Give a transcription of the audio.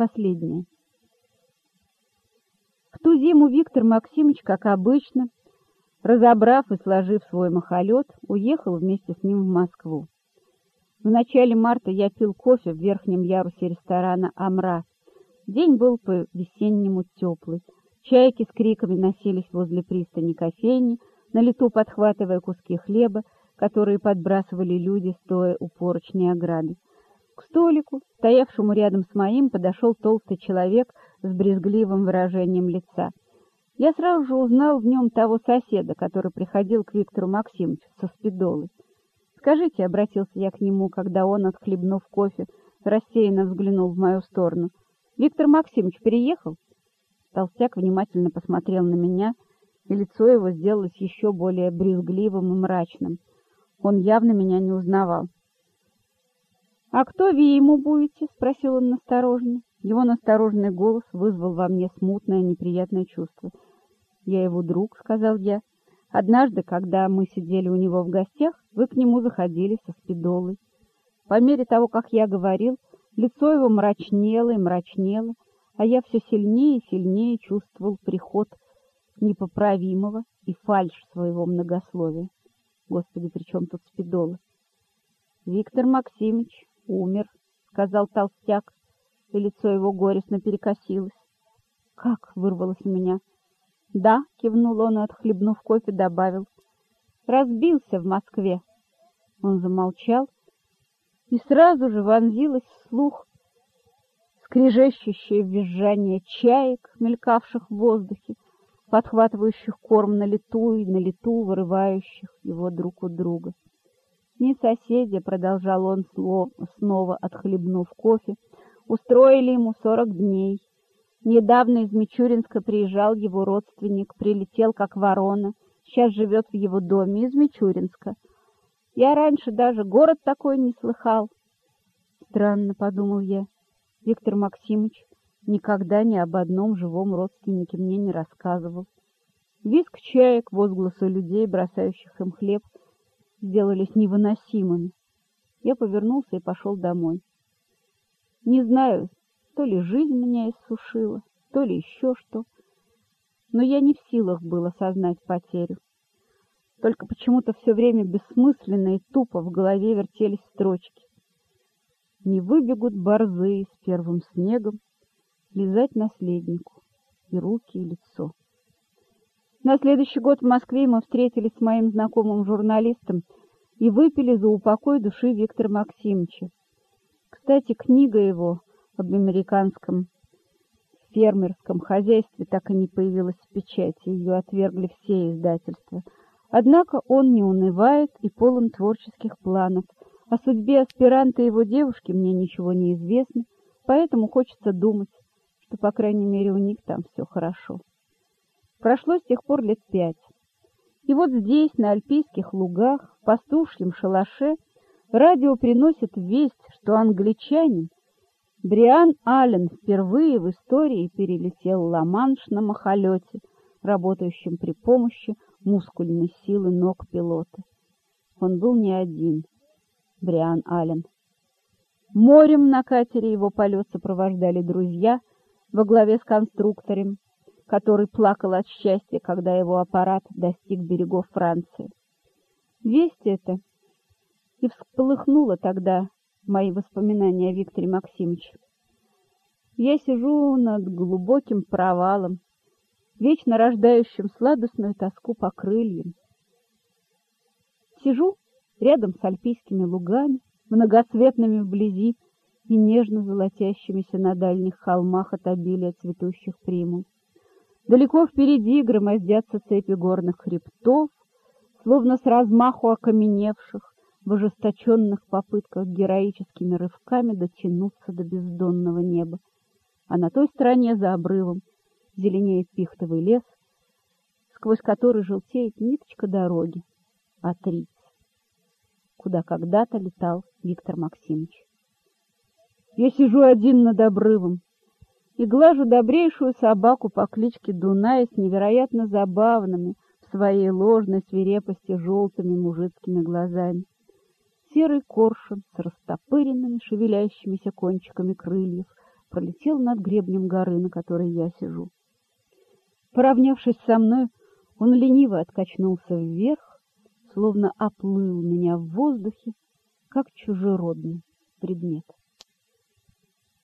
Последнее. В ту зиму Виктор Максимович, как обычно, разобрав и сложив свой махолет, уехал вместе с ним в Москву. В начале марта я пил кофе в верхнем ярусе ресторана «Амра». День был по-весеннему теплый. Чайки с криками носились возле пристани кофейни, на лету подхватывая куски хлеба, которые подбрасывали люди, стоя у поручней ограды. К столику, стоявшему рядом с моим, подошел толстый человек с брезгливым выражением лица. Я сразу же узнал в нем того соседа, который приходил к Виктору Максимовичу со спидолой. «Скажите», — обратился я к нему, когда он, отхлебнув кофе, рассеянно взглянул в мою сторону. «Виктор Максимович переехал?» Толстяк внимательно посмотрел на меня, и лицо его сделалось еще более брезгливым и мрачным. Он явно меня не узнавал. «А кто ви ему будете?» — спросил он настороженно. Его настороженный голос вызвал во мне смутное неприятное чувство. «Я его друг», — сказал я. Однажды, когда мы сидели у него в гостях, вы к нему заходили со спидолой. По мере того, как я говорил, лицо его мрачнело и мрачнело, а я все сильнее и сильнее чувствовал приход непоправимого и фальшь своего многословия. Господи, при тут спидола? Виктор Максимович умер, сказал толстяк, и лицо его горестно перекосилось. Как вырвалось у меня. Да, кивнул он и, отхлебнув кофе, добавил. Разбился в Москве. Он замолчал, и сразу же вонзилось в слух скрежещущее визжание чаек, мелькавших в воздухе, подхватывающих корм на лету и на лету вырывающих его друг у друга. Не соседи, продолжал он снова отхлебнув кофе, устроили ему сорок дней. Недавно из Мичуринска приезжал его родственник, прилетел как ворона, сейчас живет в его доме из Мичуринска. Я раньше даже город такой не слыхал. Странно, подумал я. Виктор Максимович никогда ни об одном живом родственнике мне не рассказывал. Виск чаек, возгласы людей, бросающих им хлеб, сделались невыносимыми. Я повернулся и пошел домой. Не знаю, то ли жизнь меня иссушила, то ли еще что, но я не в силах был осознать потерю. Только почему-то все время бессмысленно и тупо в голове вертелись строчки. Не выбегут борзы с первым снегом лизать наследнику и руки, и лицо. На следующий год в Москве мы встретились с моим знакомым журналистом и выпили за упокой души Виктора Максимовича. Кстати, книга его об американском фермерском хозяйстве так и не появилась в печати, ее отвергли все издательства. Однако он не унывает и полон творческих планов. О судьбе аспиранта и его девушки мне ничего не известно, поэтому хочется думать, что, по крайней мере, у них там все хорошо. Прошло с тех пор лет пять. И вот здесь, на альпийских лугах, в пастушьем шалаше, радио приносит весть, что англичанин Бриан Аллен впервые в истории перелетел Ла-Манш на махолете, работающем при помощи мускульной силы ног пилота. Он был не один, Бриан Аллен. Морем на катере его полет сопровождали друзья во главе с конструктором, который плакал от счастья, когда его аппарат достиг берегов Франции. Весть эта и всполыхнула тогда мои воспоминания о Викторе Максимовиче. Я сижу над глубоким провалом, вечно рождающим сладостную тоску по крыльям. Сижу рядом с альпийскими лугами, многоцветными вблизи и нежно золотящимися на дальних холмах от обилия цветущих примул. Далеко впереди громоздятся цепи горных хребтов, словно с размаху окаменевших, в ожесточенных попытках героическими рывками дотянуться до бездонного неба. А на той стороне, за обрывом, зеленеет пихтовый лес, сквозь который желтеет ниточка дороги, Атриц, куда когда-то летал Виктор Максимович. Я сижу один над обрывом и глажу добрейшую собаку по кличке Дунай с невероятно забавными в своей ложной свирепости желтыми мужицкими глазами серый коршун с растопыренными, шевелящимися кончиками крыльев, пролетел над гребнем горы, на которой я сижу. Поравнявшись со мной, он лениво откачнулся вверх, словно оплыл меня в воздухе, как чужеродный предмет.